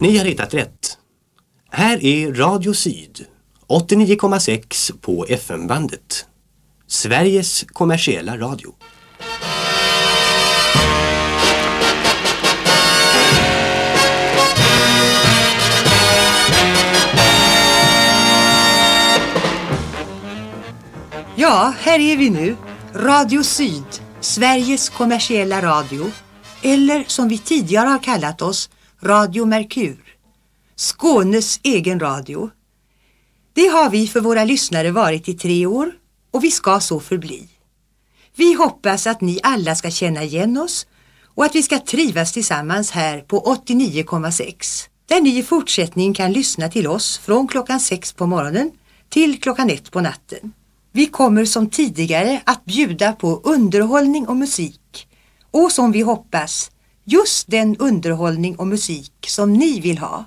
Ni har hittat rätt. Här är Radio Syd, 89,6 på FM-bandet. Sveriges kommersiella radio. Ja, här är vi nu. Radio Syd, Sveriges kommersiella radio. Eller som vi tidigare har kallat oss, Radio Merkur. Skånes egen radio. Det har vi för våra lyssnare varit i tre år och vi ska så förbli. Vi hoppas att ni alla ska känna igen oss och att vi ska trivas tillsammans här på 89,6 där ni i fortsättningen kan lyssna till oss från klockan sex på morgonen till klockan ett på natten. Vi kommer som tidigare att bjuda på underhållning och musik och som vi hoppas just den underhållning och musik som ni vill ha.